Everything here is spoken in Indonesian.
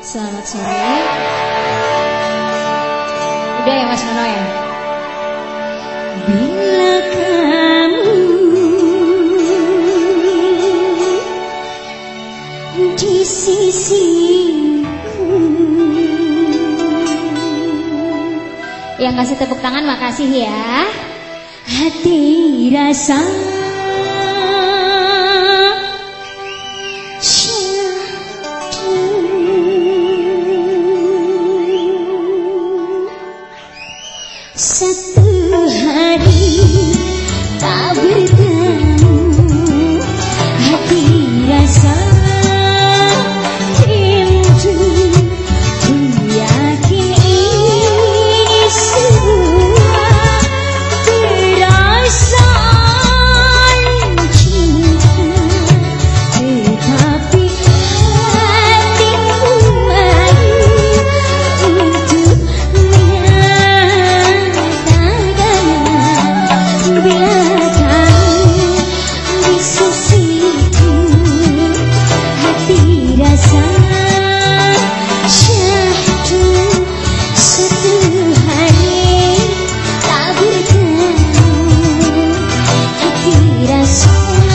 Selamat sore. Udah ya Mas Nono ya? Bila kamu di sisiku Yang kasih tepuk tangan makasih ya. Hati rasa Oh,